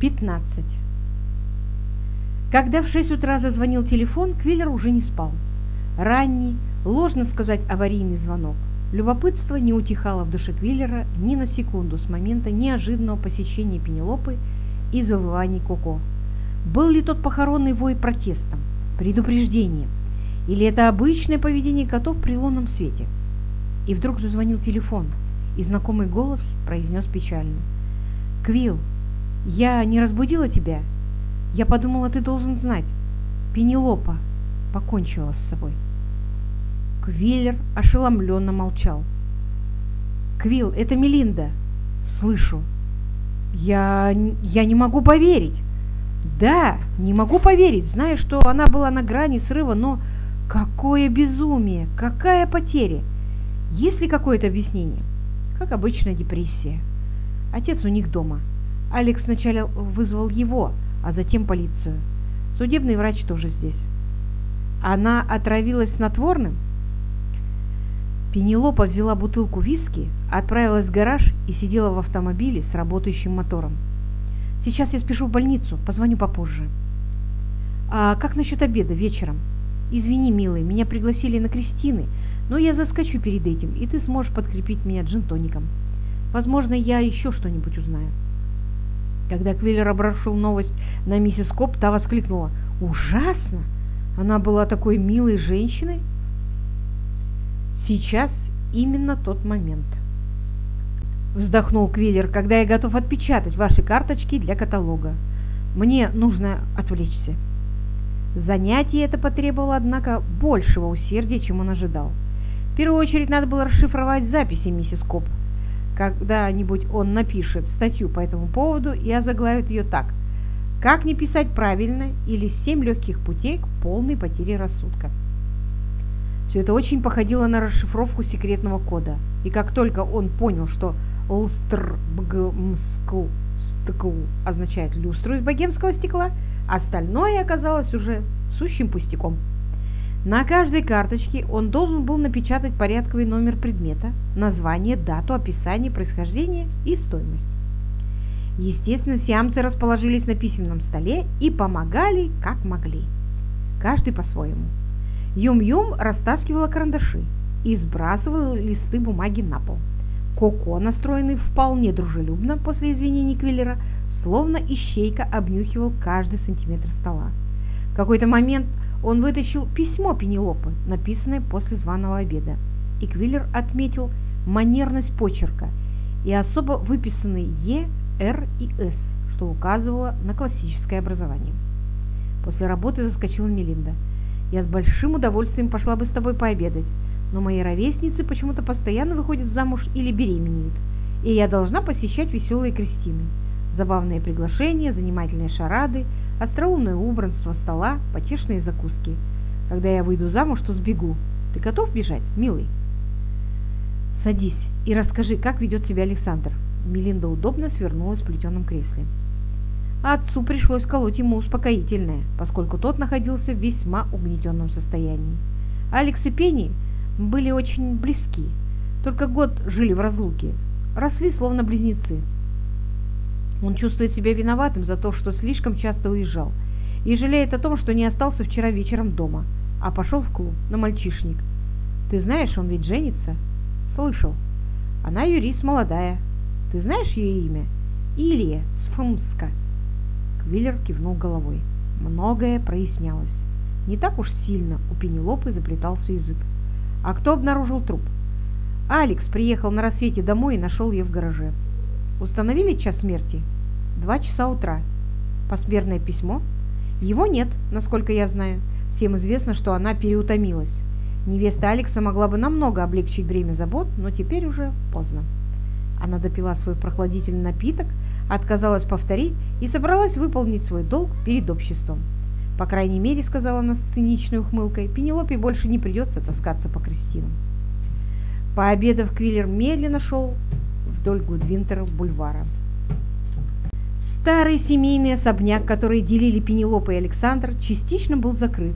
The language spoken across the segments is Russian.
15. Когда в 6 утра зазвонил телефон, Квиллер уже не спал. Ранний, ложно сказать аварийный звонок. Любопытство не утихало в душе Квиллера ни на секунду с момента неожиданного посещения Пенелопы и завываний Коко. Был ли тот похоронный вой протестом, предупреждением, или это обычное поведение котов при лунном свете? И вдруг зазвонил телефон, и знакомый голос произнес печально. «Квилл, я не разбудила тебя? Я подумала, ты должен знать. Пенелопа покончила с собой». Квиллер ошеломленно молчал. «Квилл, это Мелинда!» «Слышу!» «Я... я не могу поверить!» «Да, не могу поверить, зная, что она была на грани срыва, но какое безумие! Какая потеря! Есть ли какое-то объяснение?» «Как обычно, депрессия. Отец у них дома. Алекс сначала вызвал его, а затем полицию. Судебный врач тоже здесь. Она отравилась снотворным?» Пенелопа взяла бутылку виски, отправилась в гараж и сидела в автомобиле с работающим мотором. «Сейчас я спешу в больницу, позвоню попозже». «А как насчет обеда вечером?» «Извини, милый, меня пригласили на Кристины, но я заскочу перед этим, и ты сможешь подкрепить меня джин-тоником. Возможно, я еще что-нибудь узнаю». Когда Квиллер обрушил новость на миссис Коп, та воскликнула «Ужасно! Она была такой милой женщиной!» Сейчас именно тот момент. Вздохнул Квиллер, когда я готов отпечатать ваши карточки для каталога. Мне нужно отвлечься. Занятие это потребовало, однако, большего усердия, чем он ожидал. В первую очередь надо было расшифровать записи миссис Коп. Когда-нибудь он напишет статью по этому поводу и озаглавит ее так. «Как не писать правильно» или «Семь легких путей к полной потере рассудка». Все это очень походило на расшифровку секретного кода. И как только он понял, что «лстрбгмскл» означает люстру из богемского стекла, остальное оказалось уже сущим пустяком. На каждой карточке он должен был напечатать порядковый номер предмета, название, дату, описание, происхождение и стоимость. Естественно, сиамцы расположились на письменном столе и помогали, как могли. Каждый по-своему. Юм-Юм растаскивала карандаши и сбрасывала листы бумаги на пол. Коко, настроенный вполне дружелюбно после извинений Квиллера, словно ищейка обнюхивал каждый сантиметр стола. В какой-то момент он вытащил письмо Пенелопы, написанное после званого обеда, и Квиллер отметил манерность почерка и особо выписанные «Е», «Р» и «С», что указывало на классическое образование. После работы заскочила Мелинда – я с большим удовольствием пошла бы с тобой пообедать, но мои ровесницы почему-то постоянно выходят замуж или беременеют, и я должна посещать веселые крестины. Забавные приглашения, занимательные шарады, остроумное убранство стола, потешные закуски. Когда я выйду замуж, то сбегу. Ты готов бежать, милый? Садись и расскажи, как ведет себя Александр. Мелинда удобно свернулась в плетеном кресле отцу пришлось колоть ему успокоительное, поскольку тот находился в весьма угнетенном состоянии. Алекс и Пенни были очень близки, только год жили в разлуке, росли словно близнецы. Он чувствует себя виноватым за то, что слишком часто уезжал, и жалеет о том, что не остался вчера вечером дома, а пошел в клуб на мальчишник. Ты знаешь, он ведь женится? Слышал. Она юрист молодая. Ты знаешь ее имя? Илья Сфмска. Виллер кивнул головой. Многое прояснялось. Не так уж сильно у Пенелопы заплетался язык. А кто обнаружил труп? Алекс приехал на рассвете домой и нашел ее в гараже. Установили час смерти? Два часа утра. Посмертное письмо? Его нет, насколько я знаю. Всем известно, что она переутомилась. Невеста Алекса могла бы намного облегчить бремя забот, но теперь уже поздно. Она допила свой прохладительный напиток, отказалась повторить и собралась выполнить свой долг перед обществом. По крайней мере, сказала она с циничной ухмылкой, Пенелопе больше не придется таскаться по крестинам. Пообедав, Квиллер медленно шел вдоль Гудвинтера бульвара. Старый семейный особняк, который делили Пенелопа и Александр, частично был закрыт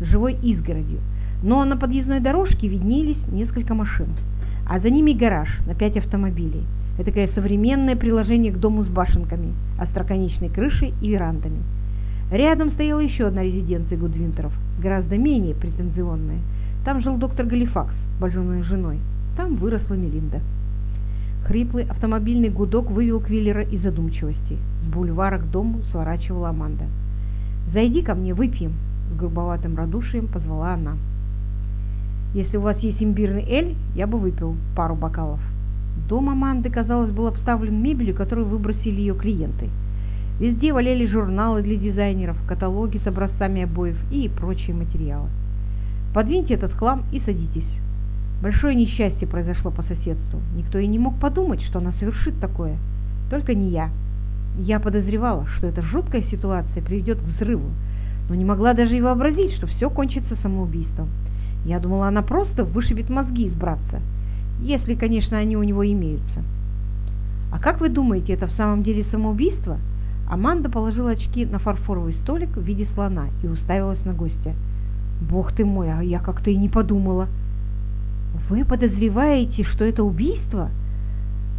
живой изгородью, но на подъездной дорожке виднелись несколько машин, а за ними гараж на пять автомобилей – Этакое современное приложение к дому с башенками, остроконечной крышей и верандами. Рядом стояла еще одна резиденция Гудвинтеров, гораздо менее претензионная. Там жил доктор Галифакс, больной женой. Там выросла Мелинда. Хриплый автомобильный гудок вывел Квиллера из задумчивости. С бульвара к дому сворачивала Аманда. «Зайди ко мне, выпьем», – с грубоватым радушием позвала она. «Если у вас есть имбирный эль, я бы выпил пару бокалов». Дом Аманды, казалось, был обставлен мебелью, которую выбросили ее клиенты. Везде валяли журналы для дизайнеров, каталоги с образцами обоев и прочие материалы. «Подвиньте этот хлам и садитесь», Большое несчастье произошло по соседству. Никто и не мог подумать, что она совершит такое. Только не я. Я подозревала, что эта жуткая ситуация приведет к взрыву, но не могла даже и вообразить, что все кончится самоубийством. Я думала, она просто вышибет мозги из братца, если, конечно, они у него имеются. А как вы думаете, это в самом деле самоубийство? Аманда положила очки на фарфоровый столик в виде слона и уставилась на гостя. Бог ты мой, а я как-то и не подумала. Вы подозреваете, что это убийство?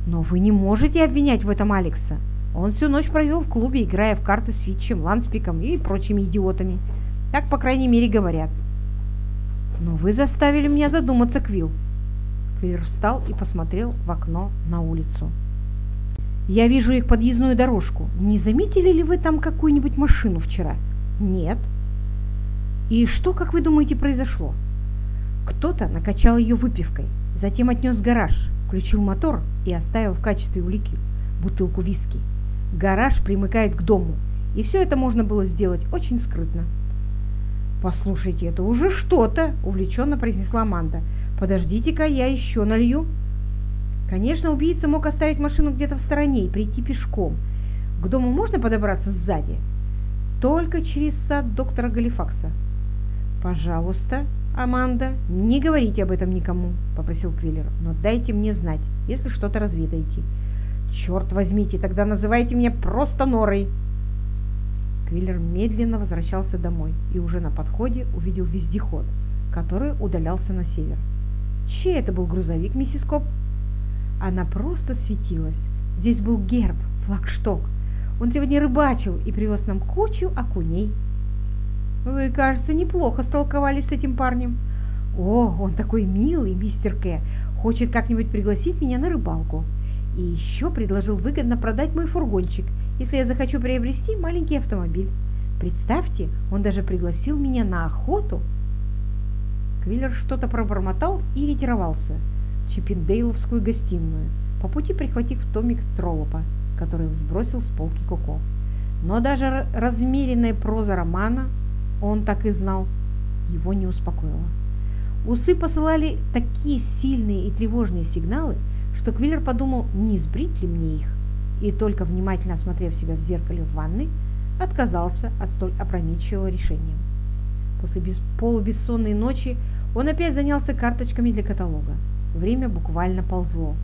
Но вы не можете обвинять в этом Алекса. Он всю ночь провел в клубе, играя в карты с Фитчем, Ланспиком и прочими идиотами. Так, по крайней мере, говорят. Но вы заставили меня задуматься, Квилл. Квиллер встал и посмотрел в окно на улицу. Я вижу их подъездную дорожку. Не заметили ли вы там какую-нибудь машину вчера? Нет. И что, как вы думаете, произошло? Кто-то накачал ее выпивкой, затем отнес в гараж, включил мотор и оставил в качестве улики бутылку виски. Гараж примыкает к дому, и все это можно было сделать очень скрытно. «Послушайте, это уже что-то!» – увлеченно произнесла Аманда. «Подождите-ка, я еще налью». Конечно, убийца мог оставить машину где-то в стороне и прийти пешком. К дому можно подобраться сзади? Только через сад доктора Галифакса. «Пожалуйста», «Аманда, не говорите об этом никому», – попросил Квиллер, – «но дайте мне знать, если что-то разведаете». «Черт возьмите, тогда называйте меня просто Норой!» Квиллер медленно возвращался домой и уже на подходе увидел вездеход, который удалялся на север. Чей это был грузовик, миссис Коп? Она просто светилась. Здесь был герб, флагшток. Он сегодня рыбачил и привез нам кучу окуней. Вы, кажется, неплохо столковались с этим парнем. О, он такой милый, мистер К. Хочет как-нибудь пригласить меня на рыбалку. И еще предложил выгодно продать мой фургончик, если я захочу приобрести маленький автомобиль. Представьте, он даже пригласил меня на охоту. Квиллер что-то пробормотал и ретировался в Чиппиндейловскую гостиную, по пути прихватив томик Троллопа, который сбросил с полки Коко. Но даже размеренная проза романа он так и знал. Его не успокоило. Усы посылали такие сильные и тревожные сигналы, что Квиллер подумал, не сбрить ли мне их, и только внимательно осмотрев себя в зеркале в ванной, отказался от столь опрометчивого решения. После полубессонной ночи он опять занялся карточками для каталога. Время буквально ползло.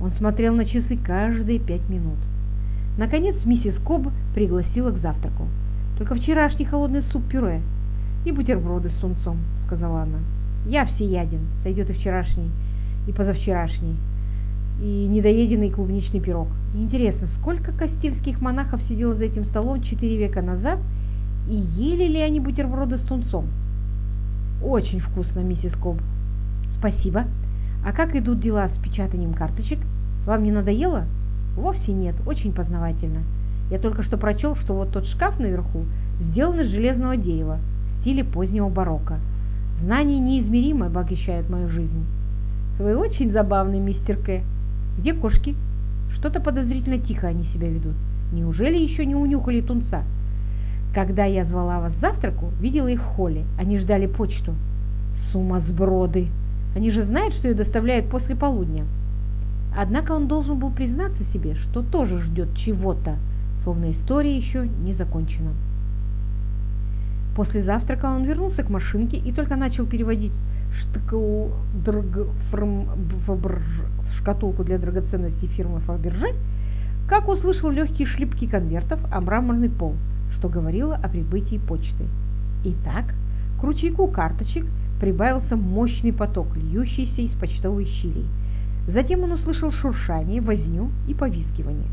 Он смотрел на часы каждые пять минут. Наконец миссис Коб пригласила к завтраку. Только вчерашний холодный суп-пюре и бутерброды с тунцом, сказала она. Я всеяден, сойдет и вчерашний, и позавчерашний, и недоеденный клубничный пирог. Интересно, сколько кастильских монахов сидело за этим столом четыре века назад, и ели ли они бутерброды с тунцом? Очень вкусно, миссис Коб. Спасибо. А как идут дела с печатанием карточек? Вам не надоело? Вовсе нет, очень познавательно. Я только что прочел, что вот тот шкаф наверху сделан из железного дерева в стиле позднего барокко. Знания неизмеримо обогащают мою жизнь. Вы очень забавный, мистер К. Где кошки? Что-то подозрительно тихо они себя ведут. Неужели еще не унюхали тунца? Когда я звала вас завтраку, видела их в холле. Они ждали почту. Сумасброды! Они же знают, что ее доставляют после полудня. Однако он должен был признаться себе, что тоже ждет чего-то, словно история еще не закончена. После завтрака он вернулся к машинке и только начал переводить штыкл в шкатулку для драгоценностей фирмы Фаберже, как услышал легкие шлепки конвертов о мраморный пол, что говорило о прибытии почты. Итак, к ручейку карточек прибавился мощный поток, льющийся из почтовой щелей. Затем он услышал шуршание, возню и повизгивание.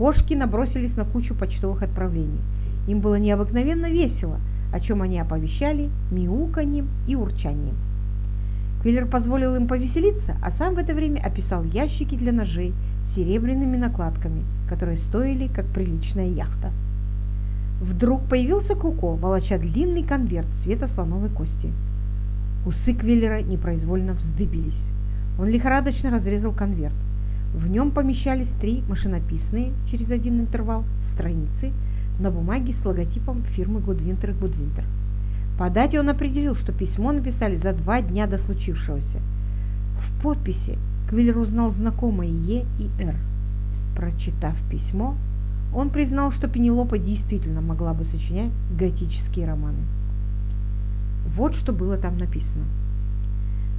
Кошки набросились на кучу почтовых отправлений. Им было необыкновенно весело, о чем они оповещали мяуканьем и урчанием. Квиллер позволил им повеселиться, а сам в это время описал ящики для ножей с серебряными накладками, которые стоили, как приличная яхта. Вдруг появился Куко, волоча длинный конверт цвета слоновой кости. Усы Квиллера непроизвольно вздыбились. Он лихорадочно разрезал конверт. В нем помещались три машинописные, через один интервал, страницы на бумаге с логотипом фирмы Гудвинтер и Гудвинтер. По дате он определил, что письмо написали за два дня до случившегося. В подписи Квиллер узнал знакомые Е и Р. Прочитав письмо, он признал, что Пенелопа действительно могла бы сочинять готические романы. Вот что было там написано.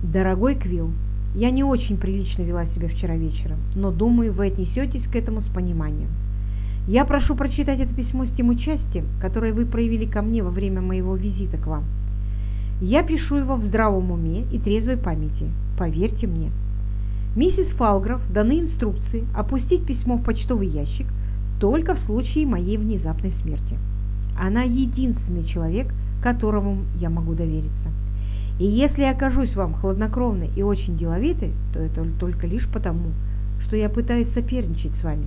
«Дорогой Квилл, я не очень прилично вела себя вчера вечером, но думаю, вы отнесетесь к этому с пониманием. Я прошу прочитать это письмо с тем участием, которое вы проявили ко мне во время моего визита к вам. Я пишу его в здравом уме и трезвой памяти, поверьте мне. Миссис Фалгров даны инструкции опустить письмо в почтовый ящик только в случае моей внезапной смерти. Она единственный человек, которому я могу довериться. И если я окажусь вам хладнокровной и очень деловитой, то это только лишь потому, что я пытаюсь соперничать с вами.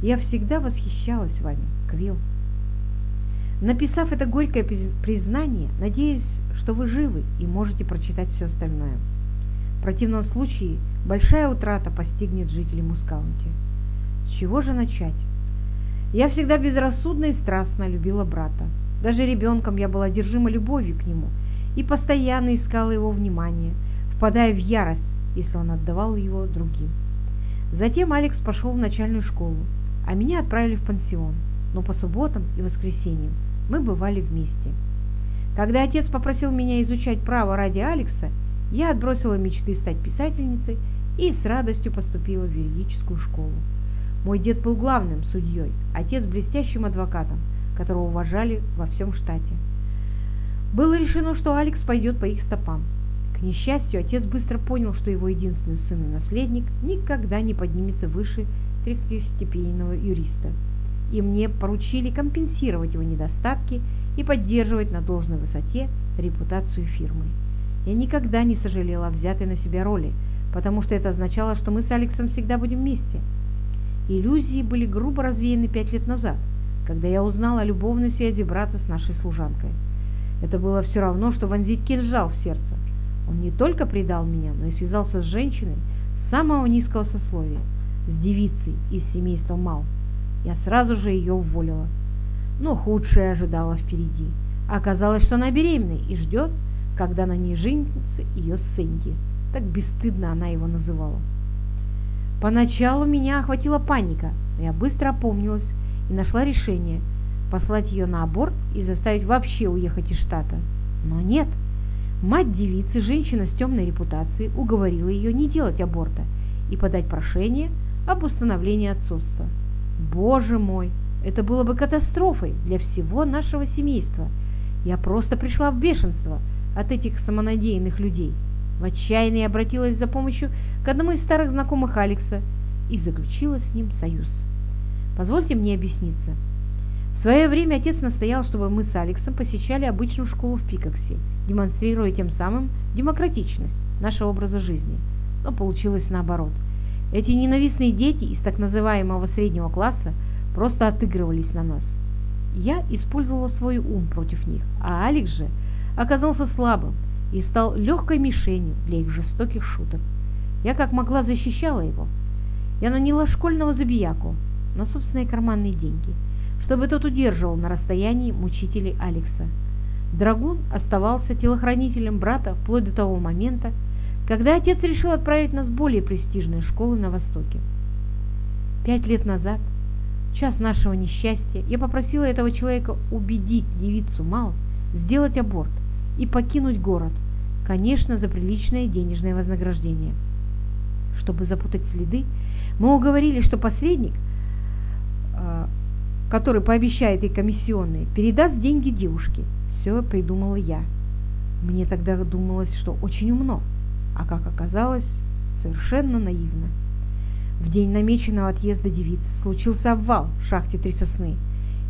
Я всегда восхищалась вами, Квилл. Написав это горькое признание, надеюсь, что вы живы и можете прочитать все остальное. В противном случае большая утрата постигнет жителей Мускаунти. С чего же начать? Я всегда безрассудно и страстно любила брата. Даже ребенком я была одержима любовью к нему – и постоянно искала его внимание, впадая в ярость, если он отдавал его другим. Затем Алекс пошел в начальную школу, а меня отправили в пансион, но по субботам и воскресеньям мы бывали вместе. Когда отец попросил меня изучать право ради Алекса, я отбросила мечты стать писательницей и с радостью поступила в юридическую школу. Мой дед был главным судьей, отец блестящим адвокатом, которого уважали во всем штате. Было решено, что Алекс пойдет по их стопам. К несчастью, отец быстро понял, что его единственный сын и наследник никогда не поднимется выше третьестепенного юриста. И мне поручили компенсировать его недостатки и поддерживать на должной высоте репутацию фирмы. Я никогда не сожалела о взятой на себя роли, потому что это означало, что мы с Алексом всегда будем вместе. Иллюзии были грубо развеяны пять лет назад, когда я узнала о любовной связи брата с нашей служанкой. Это было все равно, что вонзить кинжал в сердце. Он не только предал меня, но и связался с женщиной самого низкого сословия, с девицей из семейства Мал. Я сразу же ее уволила. Но худшее ожидало впереди. Оказалось, что она беременна и ждет, когда на ней женится ее Сэнди. Так бесстыдно она его называла. Поначалу меня охватила паника, но я быстро опомнилась и нашла решение – послать ее на аборт и заставить вообще уехать из штата. Но нет. Мать девицы, женщина с темной репутацией, уговорила ее не делать аборта и подать прошение об установлении отцовства. Боже мой, это было бы катастрофой для всего нашего семейства. Я просто пришла в бешенство от этих самонадеянных людей. В отчаянии обратилась за помощью к одному из старых знакомых Алекса и заключила с ним союз. Позвольте мне объясниться. В свое время отец настоял, чтобы мы с Алексом посещали обычную школу в Пикоксе, демонстрируя тем самым демократичность нашего образа жизни. Но получилось наоборот. Эти ненавистные дети из так называемого среднего класса просто отыгрывались на нас. Я использовала свой ум против них, а Алекс же оказался слабым и стал легкой мишенью для их жестоких шуток. Я как могла защищала его. Я наняла школьного забияку на собственные карманные деньги – чтобы тот удерживал на расстоянии мучителей Алекса. Драгун оставался телохранителем брата вплоть до того момента, когда отец решил отправить нас в более престижные школы на Востоке. Пять лет назад, час нашего несчастья, я попросила этого человека убедить девицу Мал сделать аборт и покинуть город, конечно, за приличное денежное вознаграждение. Чтобы запутать следы, мы уговорили, что посредник а, который пообещает ей комиссионные, передаст деньги девушке. Все придумала я. Мне тогда думалось, что очень умно, а как оказалось, совершенно наивно. В день намеченного отъезда девицы случился обвал в шахте Три Сосны,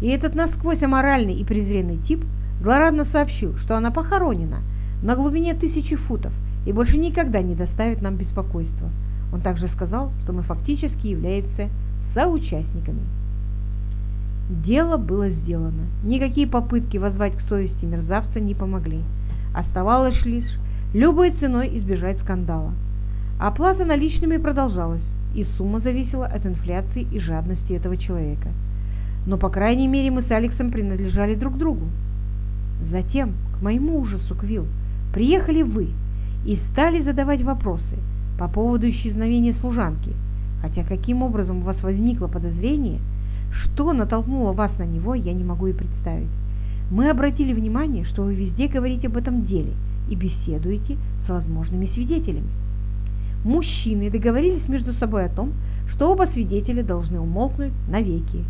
и этот насквозь аморальный и презренный тип злорадно сообщил, что она похоронена на глубине тысячи футов и больше никогда не доставит нам беспокойства. Он также сказал, что мы фактически являемся соучастниками. Дело было сделано. Никакие попытки возвать к совести мерзавца не помогли. Оставалось лишь любой ценой избежать скандала. Оплата наличными продолжалась, и сумма зависела от инфляции и жадности этого человека. Но, по крайней мере, мы с Алексом принадлежали друг другу. Затем, к моему ужасу, Квилл, приехали вы и стали задавать вопросы по поводу исчезновения служанки, хотя каким образом у вас возникло подозрение, что натолкнуло вас на него, я не могу и представить. Мы обратили внимание, что вы везде говорите об этом деле и беседуете с возможными свидетелями. Мужчины договорились между собой о том, что оба свидетеля должны умолкнуть навеки.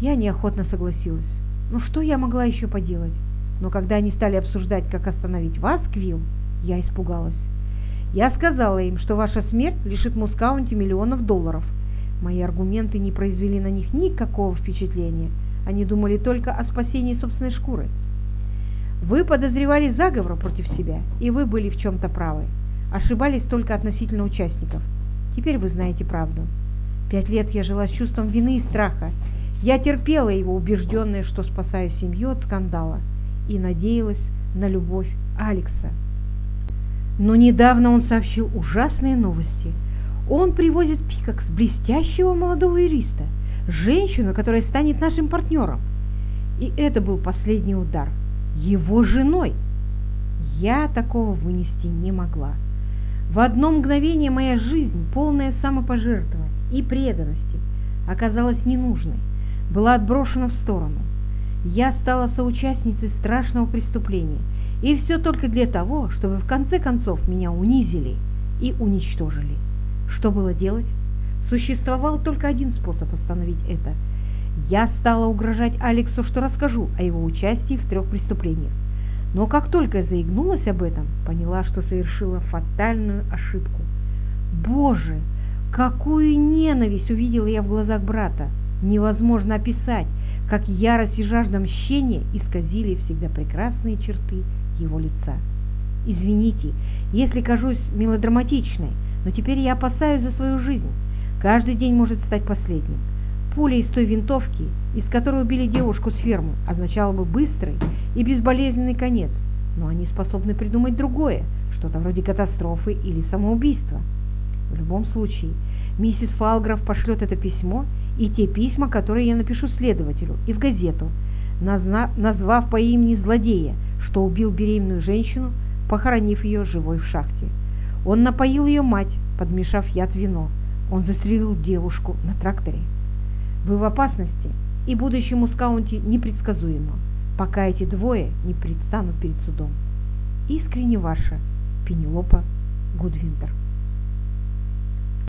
Я неохотно согласилась. Ну что я могла еще поделать? Но когда они стали обсуждать, как остановить вас, Квилл, я испугалась. Я сказала им, что ваша смерть лишит Мускаунти миллионов долларов. Мои аргументы не произвели на них никакого впечатления. Они думали только о спасении собственной шкуры. Вы подозревали заговор против себя, и вы были в чем-то правы. Ошибались только относительно участников. Теперь вы знаете правду. Пять лет я жила с чувством вины и страха. Я терпела его, убежденная, что спасаю семью от скандала, и надеялась на любовь Алекса. Но недавно он сообщил ужасные новости. Он привозит Пикакс блестящего молодого юриста, женщину, которая станет нашим партнером. И это был последний удар. Его женой. Я такого вынести не могла. В одно мгновение моя жизнь, полная самопожертвования и преданности, оказалась ненужной, была отброшена в сторону. Я стала соучастницей страшного преступления, и все только для того, чтобы в конце концов меня унизили и уничтожили. Что было делать? Существовал только один способ остановить это. Я стала угрожать Алексу, что расскажу о его участии в трех преступлениях. Но как только я заигнулась об этом, поняла, что совершила фатальную ошибку. Боже, какую ненависть увидела я в глазах брата! Невозможно описать, как ярость и жажда мщения исказили всегда прекрасные черты его лица. Извините, если кажусь мелодраматичной, но теперь я опасаюсь за свою жизнь. Каждый день может стать последним. Пуля из той винтовки, из которой убили девушку с фермы, означала бы быстрый и безболезненный конец, но они способны придумать другое, что-то вроде катастрофы или самоубийства. В любом случае, миссис Фалграф пошлет это письмо и те письма, которые я напишу следователю и в газету, назвав по имени злодея, что убил беременную женщину, похоронив ее живой в шахте. Он напоил ее мать, подмешав яд вино. Он застрелил девушку на тракторе. Вы в опасности, и будущее Мускаунти непредсказуемо, пока эти двое не предстанут перед судом. Искренне ваша Пенелопа Гудвинтер.